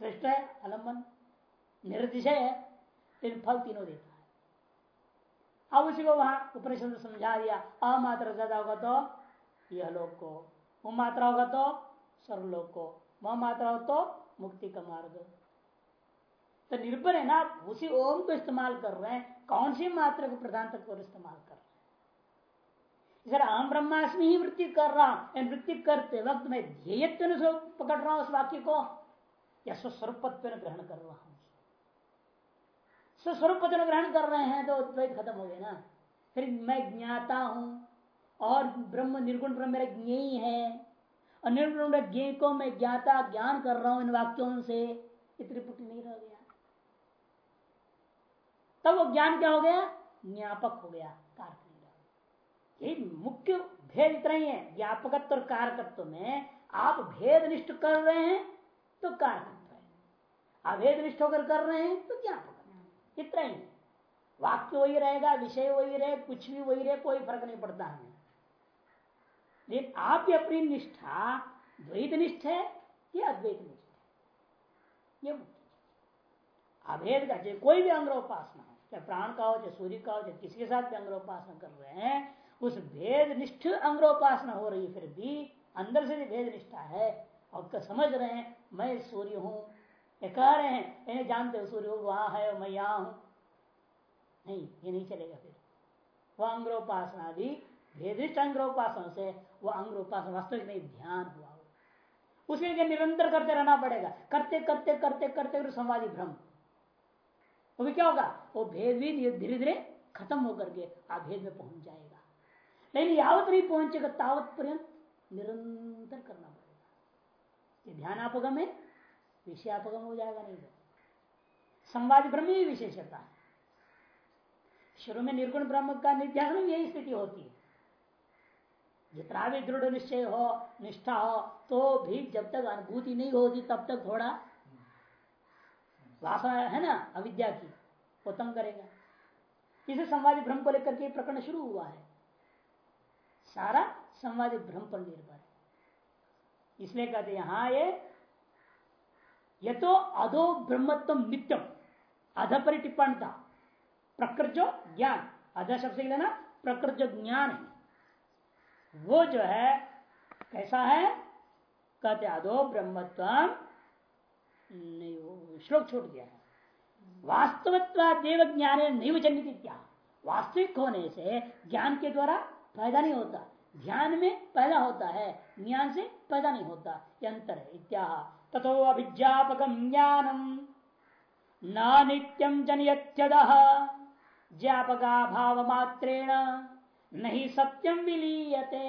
श्रेष्ठ है अलम्बन निर्दिशय है, लेकिन फल तीनों देता है। अब उसी को वहाँ उपनिषद समझा दिया, अमात्र ज़्यादा होगा तो यह लोग को वो मात्रा होगा तो सर्वलोक को वह मात्रा हो तो मुक्ति का मार्ग। तो निर्भर है ना, उसी ओम को इस्तेमाल कर रहे हैं, कौन सी मात्रा को प्रधान और इस्तेमाल कर रहे हैं? इधर आम ब्रह्मास्मि ही वृत्ति कर रहा हूँ वृत्ति करते वक्त मैं ध्येयत्व पकड़ रहा हूँ उस वाक्य को, या स्वस्वरूपत्व ग्रहण कर रहा हूँ। स्वस्वरूप ग्रहण कर रहे हैं तो द्वैत खत्म हो गया ना। फिर मैं ज्ञाता हूँ, और ब्रह्म, निर्गुण ब्रह्म मेरा ज्ञ है, और निर्गुण ज्ञ को मैं ज्ञाता, ज्ञान कर रहा हूँ इन वाक्यों से त्रिपुटी नहीं रह गया। तब वो ज्ञान क्या हो गया? ज्ञापक हो गया कारक मुख्य भेद इतना ही है। ज्ञापकत्व और कारकत्व में आप भेद निष्ठ कर रहे हैं तो कारकत्व है। अभेद निष्ठ होकर कर रहे हैं तो ज्ञापक इतना ही। वाक्य वही रहेगा, विषय वही रहे, कुछ भी वही रहे, कोई फ़र्क नहीं पड़ता हमें। लेकिन आपकी अपनी निष्ठा द्वैत निष्ठ है? या अद्वैत निष्ठ है। ये अभेद का, चाहे कोई भी अंग्रोपासना हो, चाहे प्राण का हो, चाहे सूर्य का हो, चाहे किसी के साथ भी अंग्रोपासना कर रहे हैं उस भेद निष्ठ अंग्रोपासना हो रही फिर भी अंदर से भी भेद निष्ठा है और समझ रहे हैं, मैं सूर्य हूँ। ये कह रहे हैं, इन्हें जानते हो, सूर्य वहाँ है मैं यहाँ हूँ। नहीं, ये नहीं चलेगा फिर। वह अंग्रोपासना भी भेदिष्ट अंग्रोपासना से, वह अंग्रोपासना वास्तविक नहीं, ध्यान हुआ उसके लिए निरंतर करते रहना पड़ेगा। करते करते करते करते संवादी भ्रम। वो भी क्या होगा? वो भेद भी धीरे धीरे खत्म होकर के अभेद में पहुँच जाएगा। लेकिन यावत नहीं पहुंचेगा, तावत पर्यंत निरंतर करना पड़ेगा। ध्यान आपगम है, विषयापगम हो जाएगा नहीं तो। संवाद ब्रह्म ही विशेषता है। शुरू में निर्गुण ब्रह्म का निध्यासन यही स्थिति होती है। जितना भी दृढ़ निश्चय हो, निष्ठा हो तो भी जब तक अनुभूति नहीं होती तब तक थोड़ा वासना है ना, अविद्या की, वो तंग करेगा। इसे संवादी भ्रम को लेकर के प्रकरण शुरू हुआ है। सारा संवाद भ्रम पर निर्भर है इसलिए कहते यहाँ ये ये तो अधो ब्रह्मत्व नित्यम अध पर टिप्पण था प्रकृत जो ज्ञान। अध शब्द से लेना प्रकृत जो ज्ञान है। वो जो है, कैसा है? कहते अधो ब्रह्मत्व नहीं श्लोक छूट गया है। वास्तवत्वा देव ज्ञान नहीं जनित वास्तविक होने से ज्ञान के द्वारा पैदा नहीं होता। ध्यान में पैदा होता है, ज्ञान से पैदा नहीं होता। ये अंतर है इत्या तथो अभिज्ञापक ज्ञानम। नित्यम जनयत्यद ज्ञापका भाव मात्रेण नहीं सत्यम विलीयते।